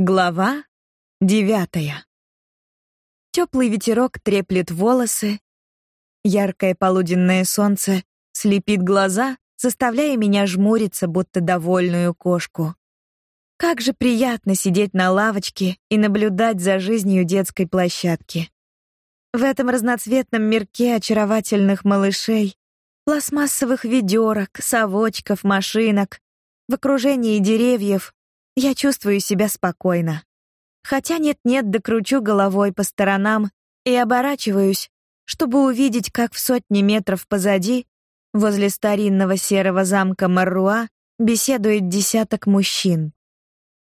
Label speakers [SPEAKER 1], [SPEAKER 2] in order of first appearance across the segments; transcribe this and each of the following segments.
[SPEAKER 1] Глава девятая. Теплый ветерок треплет волосы, яркое полуденное солнце слепит глаза, заставляя меня жмуриться, будто довольную кошку. Как же приятно сидеть на лавочке и наблюдать за жизнью детской площадки. В этом разноцветном мирке очаровательных малышей, пластмассовых ведерок, совочков, машинок, в окружении деревьев я чувствую себя спокойно. Хотя нет-нет, докручу головой по сторонам и оборачиваюсь, чтобы увидеть, как в сотни метров позади, возле старинного серого замка Марруа, беседует десяток мужчин.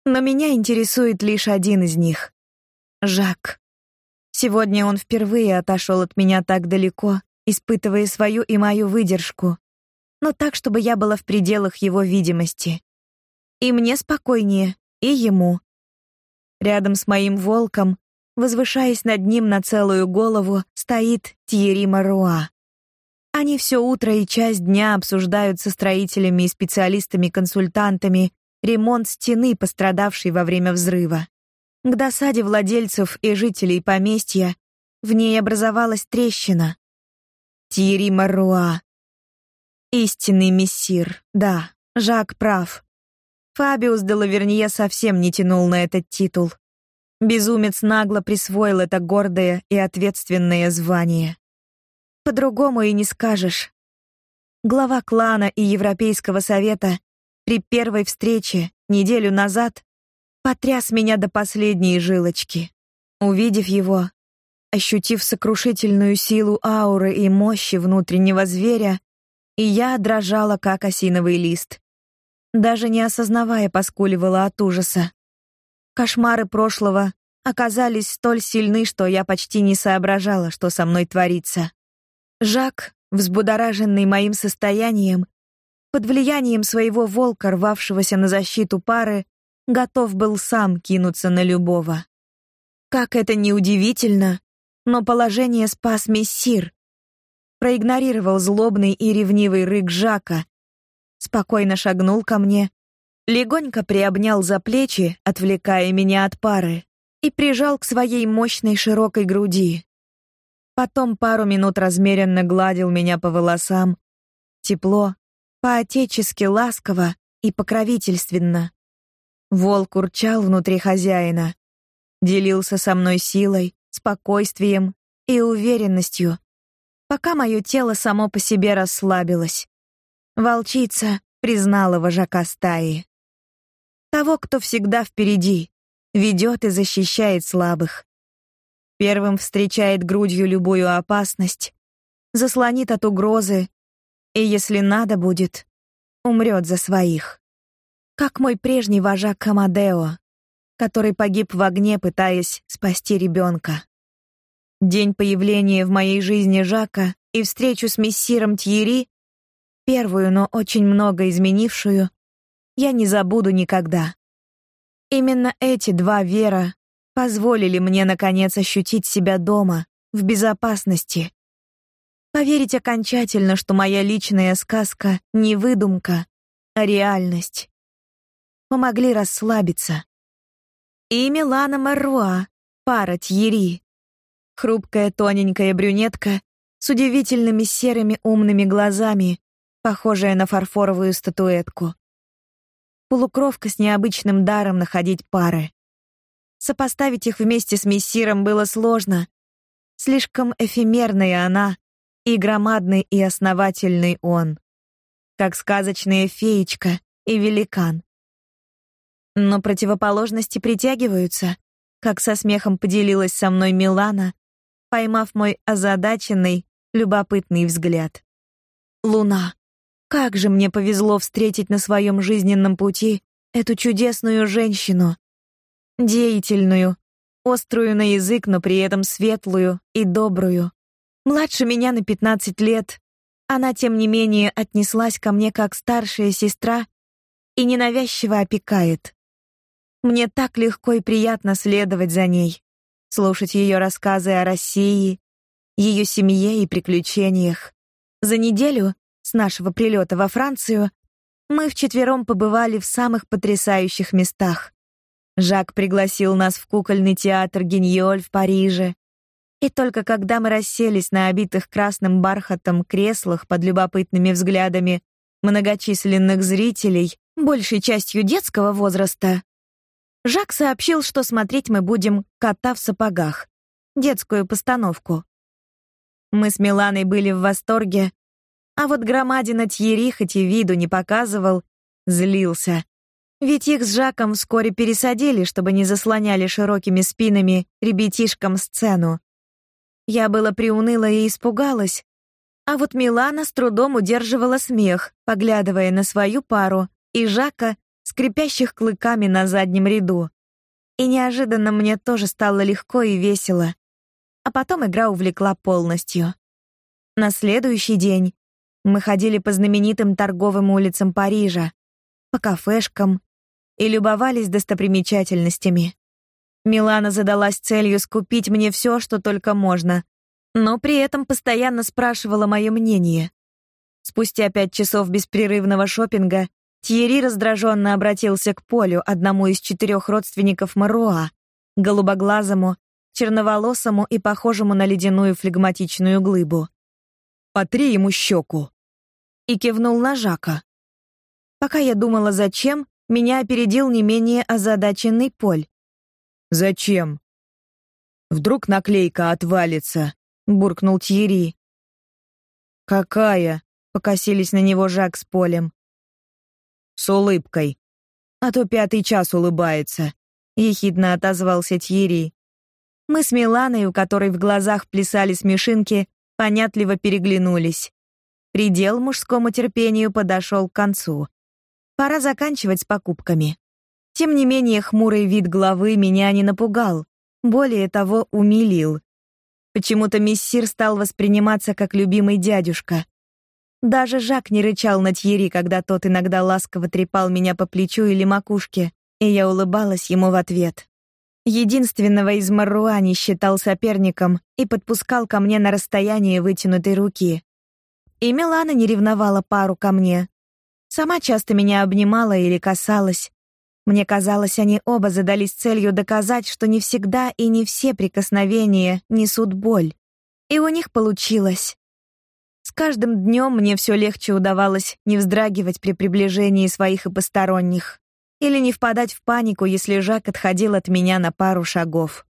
[SPEAKER 1] Но меня интересует лишь один из них — Жак. Сегодня он впервые отошел от меня так далеко, испытывая свою и мою выдержку, но так, чтобы я была в пределах его видимости. И мне спокойнее, и ему. Рядом с моим волком, возвышаясь над ним на целую голову, стоит Тьерри Маруа. Они все утро и часть дня обсуждают со строителями и специалистами-консультантами ремонт стены, пострадавшей во время взрыва. К досаде владельцев и жителей поместья в ней образовалась трещина. Тьерри Маруа. Истинный мессир. Да, Жак прав. Фабиус де Лавернье совсем не тянул на этот титул. Безумец нагло присвоил это гордое и ответственное звание. По-другому и не скажешь. Глава клана и Европейского совета при первой встрече неделю назад потряс меня до последней жилочки. Увидев его, ощутив сокрушительную силу ауры и мощи внутреннего зверя, и я дрожала как осиновый лист даже не осознавая, поскуливала от ужаса. Кошмары прошлого оказались столь сильны, что я почти не соображала, что со мной творится. Жак, взбудораженный моим состоянием, под влиянием своего волка, рвавшегося на защиту пары, готов был сам кинуться на любого. Как это ни удивительно, но положение спас мессир. Проигнорировал злобный и ревнивый рык Жака, спокойно шагнул ко мне, легонько приобнял за плечи, отвлекая меня от пары, и прижал к своей мощной широкой груди. Потом пару минут размеренно гладил меня по волосам, тепло, по-отечески ласково и покровительственно. Волк урчал внутри хозяина, делился со мной силой, спокойствием и уверенностью, пока мое тело само по себе расслабилось. Волчица признала вожака стаи. Того, кто всегда впереди, ведет и защищает слабых. Первым встречает грудью любую опасность, заслонит от угрозы и, если надо будет, умрет за своих. Как мой прежний вожак Камадео, который погиб в огне, пытаясь спасти ребенка. День появления в моей жизни Жака и встречу с мессиром Тьери первую, но очень много изменившую, я не забуду никогда. Именно эти два вера позволили мне наконец ощутить себя дома, в безопасности. Поверить окончательно, что моя личная сказка не выдумка, а реальность. Помогли расслабиться. И Милана Маруа, пара Тьери. Хрупкая тоненькая брюнетка с удивительными серыми умными глазами, похожая на фарфоровую статуэтку. Полукровка с необычным даром находить пары. Сопоставить их вместе с мессиром было сложно. Слишком эфемерная она и громадный и основательный он. Как сказочная феечка и великан. Но противоположности притягиваются, как со смехом поделилась со мной Милана, поймав мой озадаченный, любопытный взгляд. Луна. Как же мне повезло встретить на своем жизненном пути эту чудесную женщину, деятельную, острую на язык, но при этом светлую и добрую. Младше меня на 15 лет, она тем не менее отнеслась ко мне как старшая сестра и ненавязчиво опекает. Мне так легко и приятно следовать за ней. слушать ее рассказы о России, ее семье и приключениях. За неделю с нашего прилета во Францию мы вчетвером побывали в самых потрясающих местах. Жак пригласил нас в кукольный театр Гиньоль в Париже. И только когда мы расселись на обитых красным бархатом креслах под любопытными взглядами многочисленных зрителей, большей частью детского возраста, Жак сообщил, что смотреть мы будем «Кота в сапогах», детскую постановку. Мы с Миланой были в восторге, а вот громадина Тьерри хоть и виду не показывал, злился. Ведь их с Жаком вскоре пересадили, чтобы не заслоняли широкими спинами ребятишкам сцену. Я была приуныла и испугалась, а вот Милана с трудом удерживала смех, поглядывая на свою пару и Жака, скрипящих клыками на заднем ряду. И неожиданно мне тоже стало легко и весело. А потом игра увлекла полностью. На следующий день мы ходили по знаменитым торговым улицам Парижа, по кафешкам и любовались достопримечательностями. Милана задалась целью скупить мне все, что только можно, но при этом постоянно спрашивала мое мнение. Спустя пять часов беспрерывного шопинга Тьерри раздраженно обратился к Полю, одному из четырех родственников Маруа, голубоглазому, черноволосому и похожему на ледяную флегматичную глыбу. «Потри ему щеку!» И кивнул на Жака. Пока я думала, зачем, меня опередил не менее озадаченный Поль. «Зачем?» «Вдруг наклейка отвалится», буркнул Тьерри. Какая? покосились на него Жак с Полем. С улыбкой. А то пятый час улыбается, ехидно отозвался Тьерри. Мы с Миланой, у которой в глазах плясали смешинки, понятливо переглянулись. Предел мужскому терпению подошел к концу. Пора заканчивать с покупками. Тем не менее, хмурый вид главы меня не напугал, более того, умилил. Почему-то мессир стал восприниматься как любимый дядюшка. Даже Жак не рычал на Тьери, когда тот иногда ласково трепал меня по плечу или макушке, и я улыбалась ему в ответ. Единственного из Маруа не считал соперником и подпускал ко мне на расстояние вытянутой руки. И Милана не ревновала пару ко мне. Сама часто меня обнимала или касалась, мне казалось, они оба задались целью доказать, что не всегда и не все прикосновения несут боль. И у них получилось. Каждым днем мне все легче удавалось не вздрагивать при приближении своих и посторонних, или не впадать в панику, если Жак отходил от меня на пару шагов.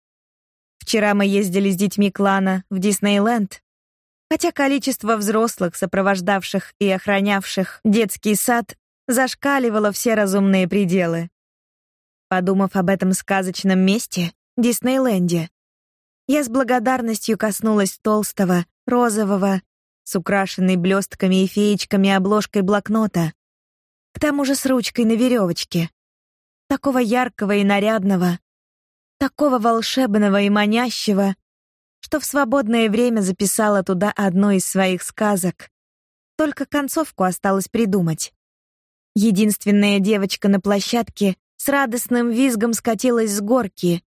[SPEAKER 1] Вчера мы ездили с детьми клана в Диснейленд, хотя количество взрослых, сопровождавших и охранявших детский сад, зашкаливало все разумные пределы. Подумав об этом сказочном месте, Диснейленде, я с благодарностью коснулась толстого, розового, с украшенной блестками и феечками обложкой блокнота, к тому же с ручкой на веревочке. Такого яркого и нарядного, такого волшебного и манящего, что в свободное время записала туда одну из своих сказок. Только концовку осталось придумать. Единственная девочка на площадке с радостным визгом скатилась с горки.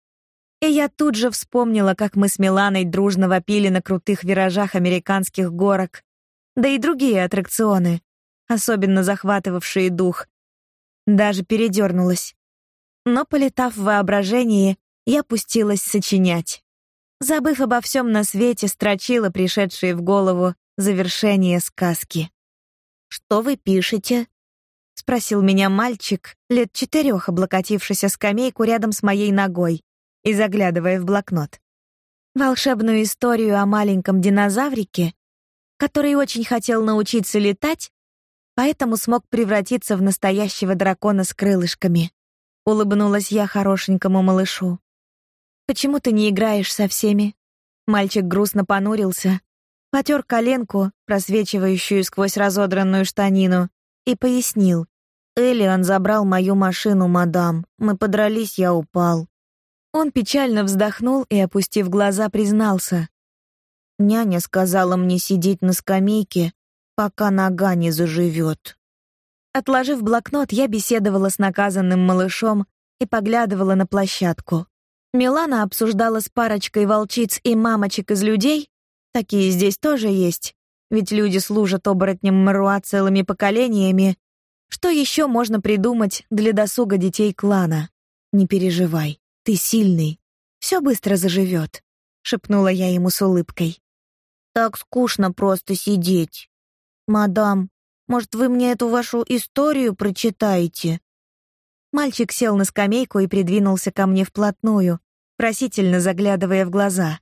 [SPEAKER 1] И я тут же вспомнила, как мы с Миланой дружно вопили на крутых виражах американских горок, да и другие аттракционы, особенно захватывавшие дух. Даже передернулась. Но, полетав в воображении, я пустилась сочинять. Забыв обо всем на свете, строчила пришедшие в голову завершение сказки. «Что вы пишете?» — спросил меня мальчик, лет четырех, облокотившийся скамейку рядом с моей ногой и заглядывая в блокнот. Волшебную историю о маленьком динозаврике, который очень хотел научиться летать, поэтому смог превратиться в настоящего дракона с крылышками. Улыбнулась я хорошенькому малышу. «Почему ты не играешь со всеми?» Мальчик грустно понурился, потер коленку, просвечивающую сквозь разодранную штанину, и пояснил. «Элиан забрал мою машину, мадам. Мы подрались, я упал». Он печально вздохнул и, опустив глаза, признался. «Няня сказала мне сидеть на скамейке, пока нога не заживет». Отложив блокнот, я беседовала с наказанным малышом и поглядывала на площадку. Милана обсуждала с парочкой волчиц и мамочек из людей, такие здесь тоже есть, ведь люди служат оборотням Маруа целыми поколениями. Что еще можно придумать для досуга детей клана? Не переживай, ты сильный, все быстро заживет, шепнула я ему с улыбкой. Так скучно просто сидеть. Мадам, может, вы мне эту вашу историю прочитаете? Мальчик сел на скамейку и придвинулся ко мне вплотную, просительно заглядывая в глаза.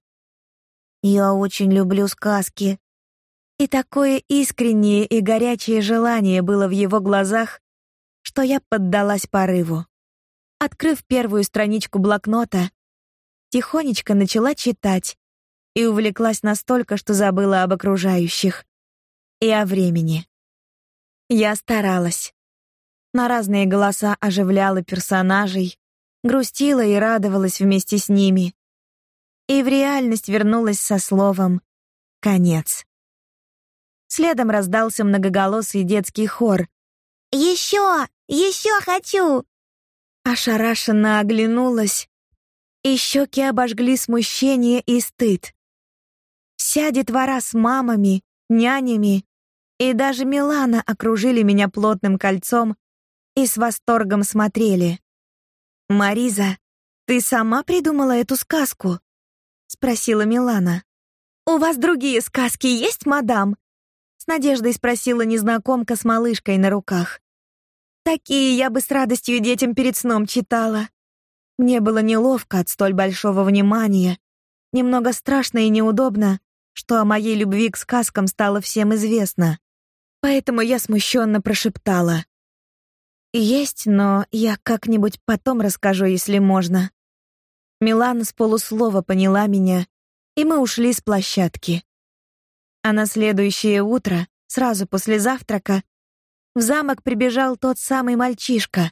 [SPEAKER 1] Я очень люблю сказки. И такое искреннее и горячее желание было в его глазах, что я поддалась порыву. Открыв первую страничку блокнота, тихонечко начала читать и увлеклась настолько, что забыла об окружающих и о времени. Я старалась. На разные голоса оживляла персонажей, грустила и радовалась вместе с ними. И в реальность вернулась со словом «конец». Следом раздался многоголосый детский хор. «Еще! Еще хочу!» Ошарашенно оглянулась, и щеки обожгли смущение и стыд. Вся детвора с мамами, нянями и даже Милана окружили меня плотным кольцом и с восторгом смотрели. «Мариза, ты сама придумала эту сказку?» — спросила Милана. «У вас другие сказки есть, мадам?» С надеждой спросила незнакомка с малышкой на руках. «Такие я бы с радостью детям перед сном читала». Мне было неловко от столь большого внимания, немного страшно и неудобно, что о моей любви к сказкам стало всем известно. Поэтому я смущенно прошептала: есть, но я как-нибудь потом расскажу, если можно. Милана с полуслова поняла меня, и мы ушли с площадки. А на следующее утро, сразу после завтрака, в замок прибежал тот самый мальчишка.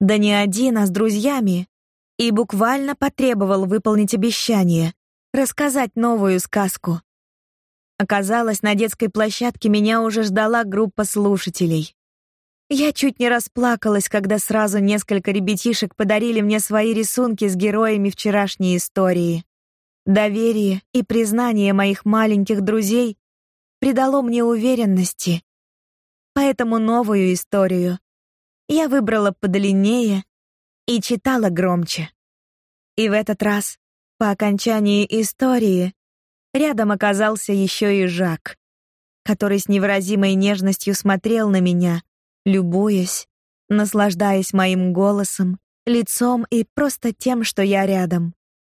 [SPEAKER 1] Да не один, а с друзьями, и буквально потребовал выполнить обещание рассказать новую сказку. Оказалось, на детской площадке меня уже ждала группа слушателей. Я чуть не расплакалась, когда сразу несколько ребятишек подарили мне свои рисунки с героями вчерашней истории. Доверие и признание моих маленьких друзей придало мне уверенности. Поэтому новую историю я выбрала подлиннее и читала громче. И в этот раз, по окончании истории, рядом оказался еще и Жак, который с невыразимой нежностью смотрел на меня любуясь, наслаждаясь моим голосом, лицом и просто тем, что я рядом.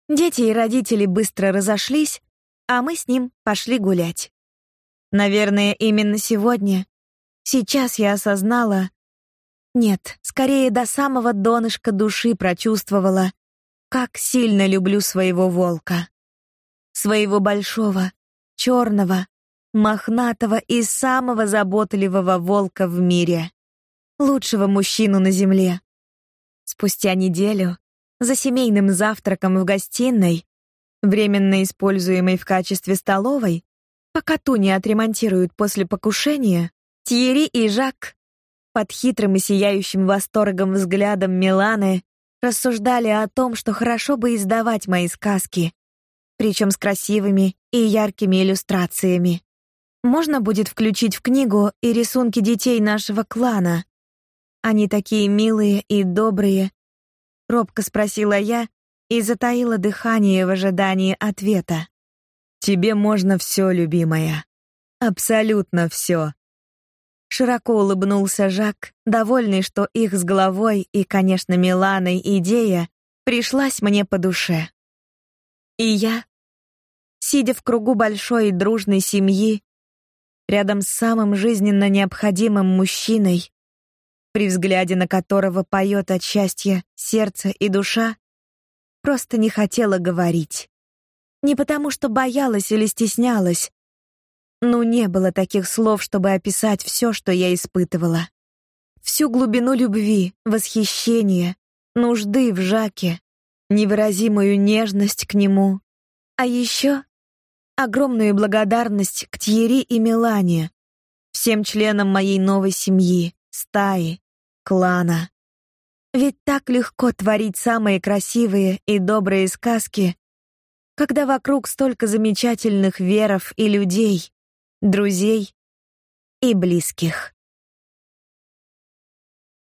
[SPEAKER 1] Дети и родители быстро разошлись, а мы с ним пошли гулять. Наверное, именно сегодня, сейчас я осознала, нет, скорее до самого донышка души прочувствовала, как сильно люблю своего волка. Своего большого, черного, мохнатого и самого заботливого волка в мире. Лучшего мужчину на земле. Спустя неделю, за семейным завтраком в гостиной, временно используемой в качестве столовой, пока ту не отремонтируют после покушения, Тьерри и Жак под хитрым и сияющим восторгом взглядом Миланы рассуждали о том, что хорошо бы издавать мои сказки, причем с красивыми и яркими иллюстрациями. Можно будет включить в книгу и рисунки детей нашего клана. Они такие милые и добрые, робко спросила я и затаила дыхание в ожидании ответа. Тебе можно все, любимая. Абсолютно все. Широко улыбнулся Жак, довольный, что их с головой и, конечно, Миланой идея пришлась мне по душе. И я, сидя в кругу большой и дружной семьи, рядом с самым жизненно необходимым мужчиной, при взгляде на которого поет от счастья сердце и душа, просто не хотела говорить. Не потому, что боялась или стеснялась. Ну, не было таких слов, чтобы описать все, что я испытывала. Всю глубину любви, восхищения, нужды в Жаке, невыразимую нежность к нему. А еще огромную благодарность к Тьери и Милане, всем членам моей новой семьи, стаи, клана. Ведь так легко творить самые красивые и добрые сказки, когда вокруг столько замечательных веров и людей, друзей и близких.